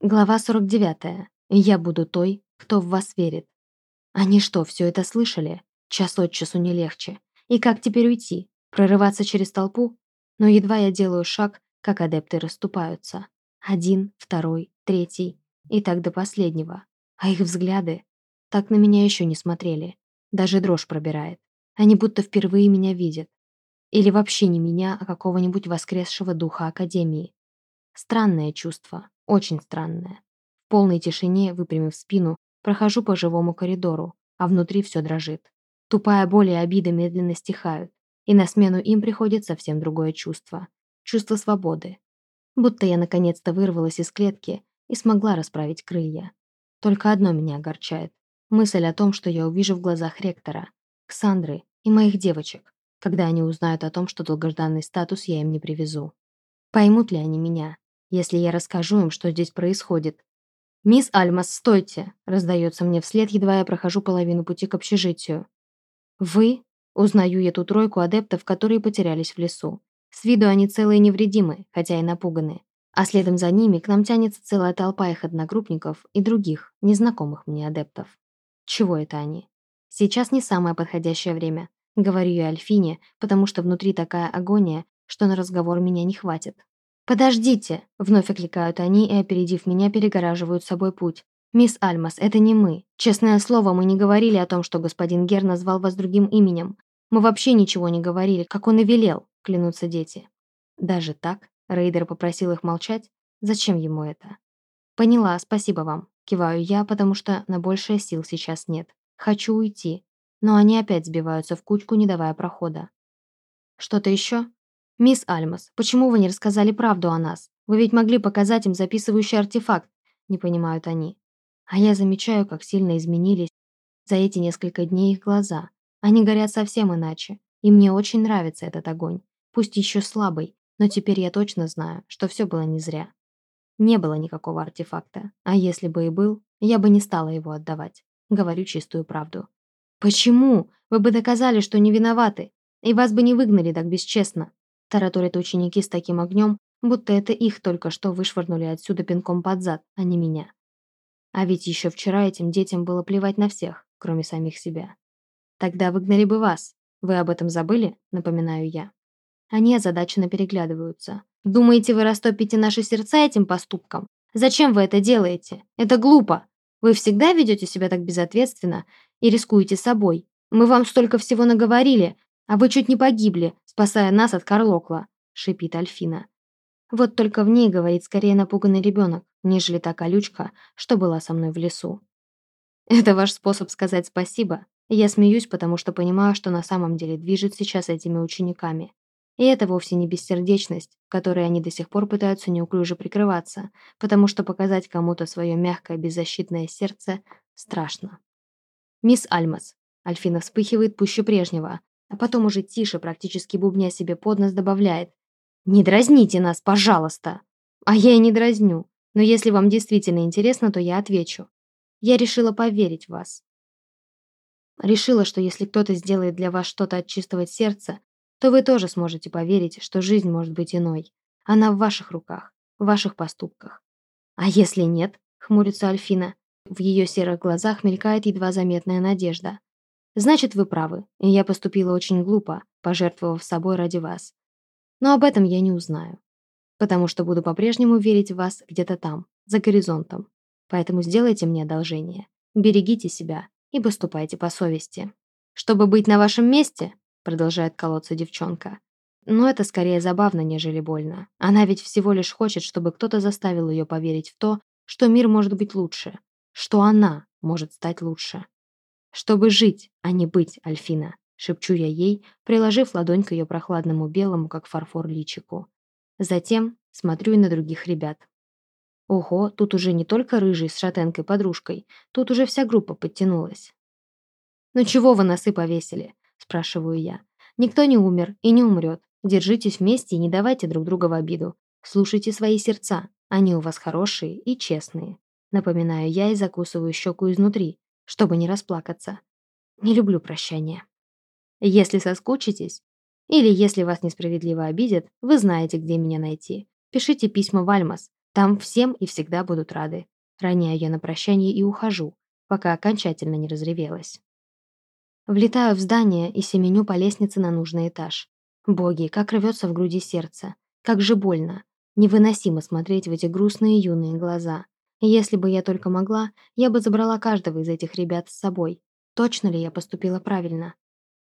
Глава 49. Я буду той, кто в вас верит. Они что, все это слышали? Час от часу не легче. И как теперь уйти? Прорываться через толпу? Но едва я делаю шаг, как адепты расступаются. Один, второй, третий. И так до последнего. А их взгляды? Так на меня еще не смотрели. Даже дрожь пробирает. Они будто впервые меня видят. Или вообще не меня, а какого-нибудь воскресшего духа Академии. Странное чувство, очень странное. В полной тишине, выпрямив спину, прохожу по живому коридору, а внутри все дрожит. Тупая боль и обида медленно стихают, и на смену им приходит совсем другое чувство. Чувство свободы. Будто я наконец-то вырвалась из клетки и смогла расправить крылья. Только одно меня огорчает. Мысль о том, что я увижу в глазах ректора, Ксандры и моих девочек, когда они узнают о том, что долгожданный статус я им не привезу. Поймут ли они меня? Если я расскажу им, что здесь происходит. «Мисс Альмас, стойте!» – раздается мне вслед, едва я прохожу половину пути к общежитию. «Вы?» – узнаю я ту тройку адептов, которые потерялись в лесу. С виду они целые невредимы, хотя и напуганы. А следом за ними к нам тянется целая толпа их одногруппников и других, незнакомых мне адептов. Чего это они? Сейчас не самое подходящее время. Говорю я Альфине, потому что внутри такая агония, что на разговор меня не хватит. «Подождите!» — вновь окликают они и, опередив меня, перегораживают собой путь. «Мисс Альмас, это не мы. Честное слово, мы не говорили о том, что господин Гер назвал вас другим именем. Мы вообще ничего не говорили, как он и велел», — клянутся дети. Даже так? Рейдер попросил их молчать? Зачем ему это? «Поняла, спасибо вам», — киваю я, потому что на большее сил сейчас нет. Хочу уйти. Но они опять сбиваются в кучку, не давая прохода. «Что-то еще?» «Мисс Альмас, почему вы не рассказали правду о нас? Вы ведь могли показать им записывающий артефакт», — не понимают они. А я замечаю, как сильно изменились за эти несколько дней их глаза. Они горят совсем иначе, и мне очень нравится этот огонь. Пусть еще слабый, но теперь я точно знаю, что все было не зря. Не было никакого артефакта, а если бы и был, я бы не стала его отдавать. Говорю чистую правду. «Почему? Вы бы доказали, что не виноваты, и вас бы не выгнали так бесчестно», Тараторят ученики с таким огнем, будто это их только что вышвырнули отсюда пинком под зад, а не меня. А ведь еще вчера этим детям было плевать на всех, кроме самих себя. Тогда выгнали бы вас. Вы об этом забыли? Напоминаю я. Они озадаченно переглядываются. Думаете, вы растопите наши сердца этим поступком? Зачем вы это делаете? Это глупо. Вы всегда ведете себя так безответственно и рискуете собой. Мы вам столько всего наговорили, а вы чуть не погибли, спасая нас от Карлокла», — шипит Альфина. Вот только в ней говорит скорее напуганный ребенок, нежели та колючка, что была со мной в лесу. Это ваш способ сказать спасибо. Я смеюсь, потому что понимаю, что на самом деле движет сейчас этими учениками. И это вовсе не бессердечность, которой они до сих пор пытаются неуклюже прикрываться, потому что показать кому-то свое мягкое беззащитное сердце страшно. «Мисс Альмас», Альфина вспыхивает пуще прежнего, а потом уже тише, практически бубня себе под нос, добавляет «Не дразните нас, пожалуйста!» А я и не дразню, но если вам действительно интересно, то я отвечу. Я решила поверить в вас. Решила, что если кто-то сделает для вас что-то от чистого сердца, то вы тоже сможете поверить, что жизнь может быть иной. Она в ваших руках, в ваших поступках. А если нет, хмурится Альфина, в ее серых глазах мелькает едва заметная надежда. Значит, вы правы, и я поступила очень глупо, пожертвовав собой ради вас. Но об этом я не узнаю, потому что буду по-прежнему верить в вас где-то там, за горизонтом. Поэтому сделайте мне одолжение. Берегите себя и поступайте по совести. Чтобы быть на вашем месте, продолжает колоться девчонка. Но это скорее забавно, нежели больно. Она ведь всего лишь хочет, чтобы кто-то заставил ее поверить в то, что мир может быть лучше, что она может стать лучше. «Чтобы жить, а не быть, Альфина», — шепчу я ей, приложив ладонь к ее прохладному белому, как фарфор, личику. Затем смотрю и на других ребят. Ого, тут уже не только рыжий с шатенкой-подружкой, тут уже вся группа подтянулась. «Ну чего вы носы повесили?» – спрашиваю я. «Никто не умер и не умрет. Держитесь вместе и не давайте друг друга в обиду. Слушайте свои сердца, они у вас хорошие и честные». Напоминаю я и закусываю щеку изнутри, чтобы не расплакаться. Не люблю прощания. Если соскучитесь, или если вас несправедливо обидят, вы знаете, где меня найти. Пишите письма в Альмас, Там всем и всегда будут рады. Роняю я на прощание и ухожу, пока окончательно не разревелась. Влетаю в здание и семеню по лестнице на нужный этаж. Боги, как рвется в груди сердце. Как же больно. Невыносимо смотреть в эти грустные юные глаза. Если бы я только могла, я бы забрала каждого из этих ребят с собой. Точно ли я поступила правильно?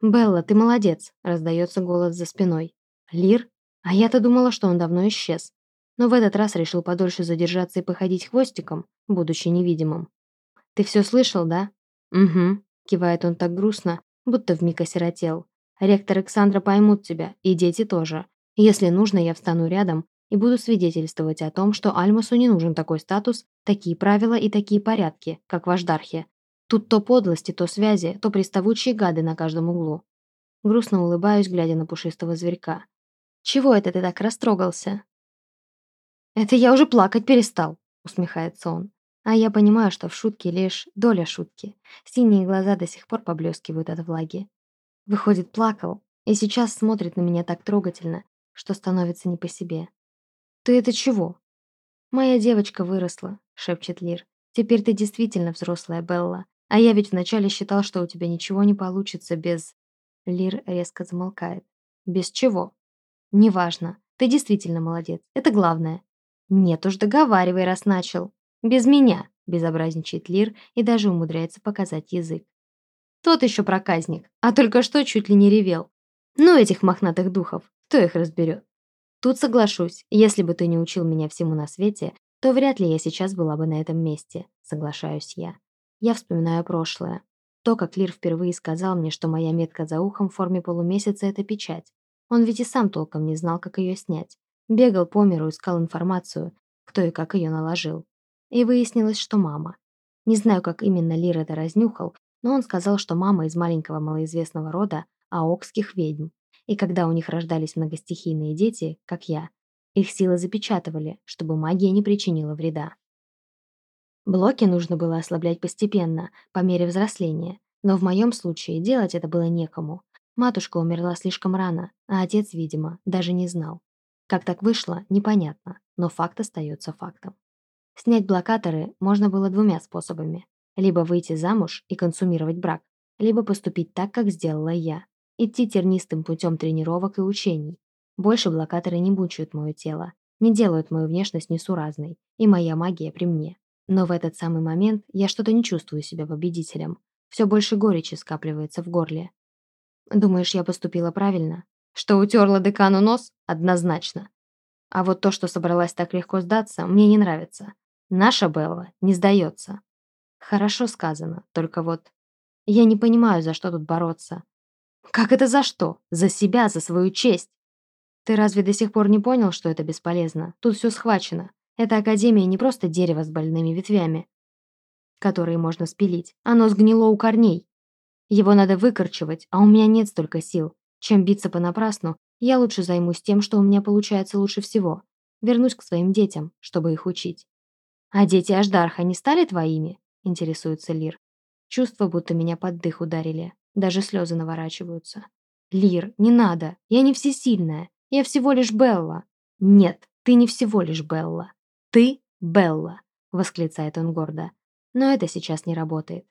«Белла, ты молодец», — раздается голос за спиной. «Лир? А я-то думала, что он давно исчез. Но в этот раз решил подольше задержаться и походить хвостиком, будучи невидимым. «Ты все слышал, да?» «Угу», — кивает он так грустно, будто вмиг осиротел. «Ректор Александра поймут тебя, и дети тоже. Если нужно, я встану рядом и буду свидетельствовать о том, что Альмасу не нужен такой статус, такие правила и такие порядки, как в Аждархе. Тут то подлости, то связи, то приставучие гады на каждом углу. Грустно улыбаюсь, глядя на пушистого зверька. «Чего это ты так растрогался?» «Это я уже плакать перестал», — усмехается он. А я понимаю, что в шутке лишь доля шутки. Синие глаза до сих пор поблескивают от влаги. Выходит, плакал, и сейчас смотрит на меня так трогательно, что становится не по себе. «Ты это чего?» «Моя девочка выросла», — шепчет Лир. «Теперь ты действительно взрослая, Белла. А я ведь вначале считал, что у тебя ничего не получится без...» Лир резко замолкает. «Без чего?» «Неважно. Ты действительно молодец. Это главное». «Нет уж, договаривай, раз начал. Без меня», — безобразничает Лир и даже умудряется показать язык. «Тот еще проказник, а только что чуть ли не ревел. Ну, этих мохнатых духов, кто их разберет?» «Тут соглашусь. Если бы ты не учил меня всему на свете, то вряд ли я сейчас была бы на этом месте», — соглашаюсь я. Я вспоминаю прошлое. То, как Лир впервые сказал мне, что моя метка за ухом в форме полумесяца – это печать. Он ведь и сам толком не знал, как ее снять. Бегал по миру, искал информацию, кто и как ее наложил. И выяснилось, что мама. Не знаю, как именно Лир это разнюхал, но он сказал, что мама из маленького малоизвестного рода аокских ведьм. И когда у них рождались многостихийные дети, как я, их силы запечатывали, чтобы магия не причинила вреда. Блоки нужно было ослаблять постепенно, по мере взросления, но в моем случае делать это было некому. Матушка умерла слишком рано, а отец, видимо, даже не знал. Как так вышло, непонятно, но факт остается фактом. Снять блокаторы можно было двумя способами. Либо выйти замуж и консумировать брак, либо поступить так, как сделала я. Идти тернистым путем тренировок и учений. Больше блокаторы не мучают мое тело, не делают мою внешность несуразной, и моя магия при мне. Но в этот самый момент я что-то не чувствую себя победителем. Все больше горечи скапливается в горле. Думаешь, я поступила правильно? Что утерла декану нос? Однозначно. А вот то, что собралась так легко сдаться, мне не нравится. Наша Белла не сдается. Хорошо сказано, только вот... Я не понимаю, за что тут бороться. Как это за что? За себя, за свою честь. Ты разве до сих пор не понял, что это бесполезно? Тут все схвачено. Эта академия не просто дерево с больными ветвями, которые можно спилить. Оно сгнило у корней. Его надо выкорчевать, а у меня нет столько сил. Чем биться понапрасну, я лучше займусь тем, что у меня получается лучше всего. Вернусь к своим детям, чтобы их учить. «А дети Аждарха не стали твоими?» – интересуется Лир. Чувство, будто меня под дых ударили. Даже слезы наворачиваются. «Лир, не надо. Я не всесильная. Я всего лишь Белла». «Нет, ты не всего лишь Белла. «Ты Белла», — восклицает он гордо. «Но это сейчас не работает.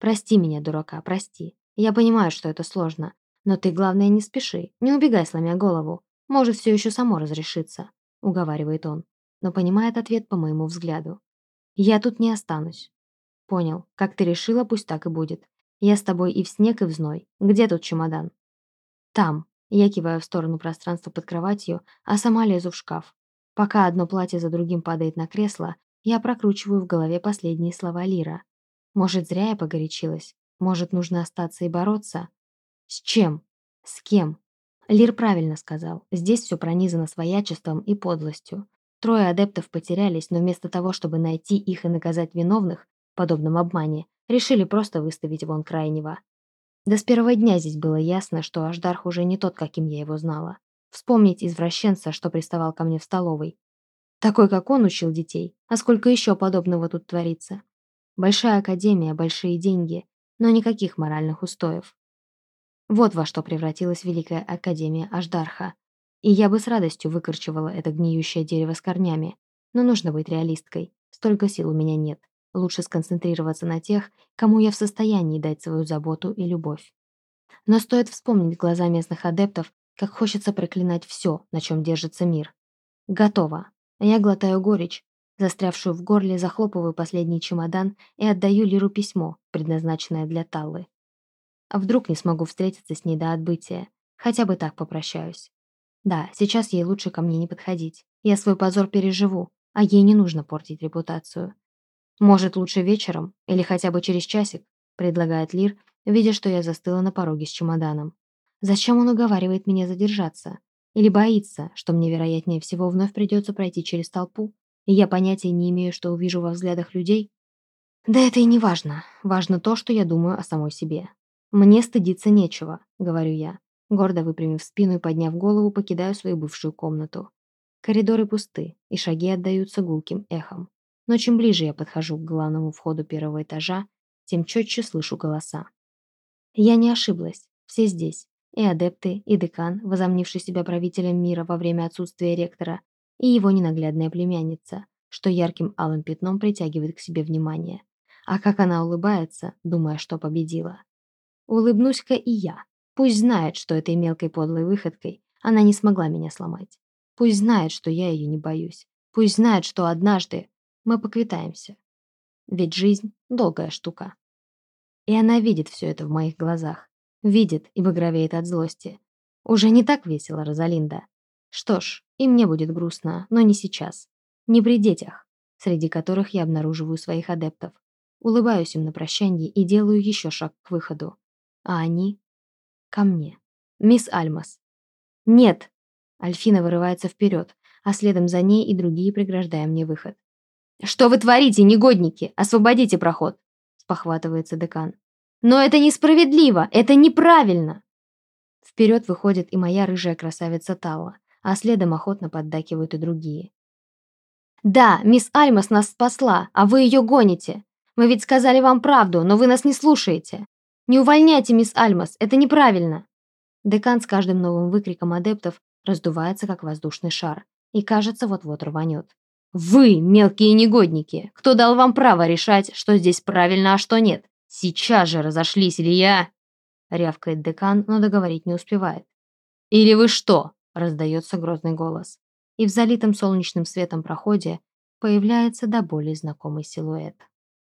Прости меня, дурака, прости. Я понимаю, что это сложно. Но ты, главное, не спеши, не убегай, сломя голову. Может, все еще само разрешится», — уговаривает он, но понимает ответ по моему взгляду. «Я тут не останусь». «Понял. Как ты решила, пусть так и будет. Я с тобой и в снег, и в зной. Где тут чемодан?» «Там». Я киваю в сторону пространства под кроватью, а сама лезу в шкаф. Пока одно платье за другим падает на кресло, я прокручиваю в голове последние слова Лира. Может, зря я погорячилась? Может, нужно остаться и бороться? С чем? С кем? Лир правильно сказал. Здесь все пронизано своячеством и подлостью. Трое адептов потерялись, но вместо того, чтобы найти их и наказать виновных в подобном обмане, решили просто выставить вон крайнего. Да с первого дня здесь было ясно, что Аждарх уже не тот, каким я его знала. Вспомнить извращенца, что приставал ко мне в столовой. Такой, как он, учил детей. А сколько еще подобного тут творится? Большая академия, большие деньги, но никаких моральных устоев. Вот во что превратилась Великая Академия Аждарха. И я бы с радостью выкорчевала это гниющее дерево с корнями. Но нужно быть реалисткой. Столько сил у меня нет. Лучше сконцентрироваться на тех, кому я в состоянии дать свою заботу и любовь. Но стоит вспомнить глаза местных адептов, как хочется проклинать все, на чем держится мир. Готово. Я глотаю горечь, застрявшую в горле, захлопываю последний чемодан и отдаю Лиру письмо, предназначенное для Таллы. А вдруг не смогу встретиться с ней до отбытия? Хотя бы так попрощаюсь. Да, сейчас ей лучше ко мне не подходить. Я свой позор переживу, а ей не нужно портить репутацию. Может, лучше вечером или хотя бы через часик, предлагает Лир, видя, что я застыла на пороге с чемоданом. Зачем он уговаривает меня задержаться? Или боится, что мне, вероятнее всего, вновь придется пройти через толпу, и я понятия не имею, что увижу во взглядах людей? Да это и не важно. Важно то, что я думаю о самой себе. «Мне стыдиться нечего», — говорю я. Гордо выпрямив спину и подняв голову, покидаю свою бывшую комнату. Коридоры пусты, и шаги отдаются гулким эхом. Но чем ближе я подхожу к главному входу первого этажа, тем четче слышу голоса. Я не ошиблась. Все здесь. И адепты, и декан, возомнивший себя правителем мира во время отсутствия ректора, и его ненаглядная племянница, что ярким алым пятном притягивает к себе внимание. А как она улыбается, думая, что победила. Улыбнусь-ка и я. Пусть знает, что этой мелкой подлой выходкой она не смогла меня сломать. Пусть знает, что я ее не боюсь. Пусть знает, что однажды мы поквитаемся. Ведь жизнь — долгая штука. И она видит все это в моих глазах. Видит и багровеет от злости. Уже не так весело, Розалинда. Что ж, и мне будет грустно, но не сейчас. Не при детях, среди которых я обнаруживаю своих адептов. Улыбаюсь им на прощанье и делаю еще шаг к выходу а они ко мне. «Мисс Альмас». «Нет!» Альфина вырывается вперед, а следом за ней и другие преграждая мне выход. «Что вы творите, негодники? Освободите проход!» спохватывается декан. «Но это несправедливо! Это неправильно!» Вперед выходит и моя рыжая красавица Талла, а следом охотно поддакивают и другие. «Да, мисс Альмас нас спасла, а вы ее гоните. Мы ведь сказали вам правду, но вы нас не слушаете. «Не увольняйте, мисс Альмас, это неправильно!» Декан с каждым новым выкриком адептов раздувается, как воздушный шар, и, кажется, вот-вот рванет. «Вы, мелкие негодники! Кто дал вам право решать, что здесь правильно, а что нет? Сейчас же разошлись, или я...» Рявкает декан, но договорить не успевает. «Или вы что?» — раздается грозный голос. И в залитом солнечным светом проходе появляется до боли знакомый силуэт.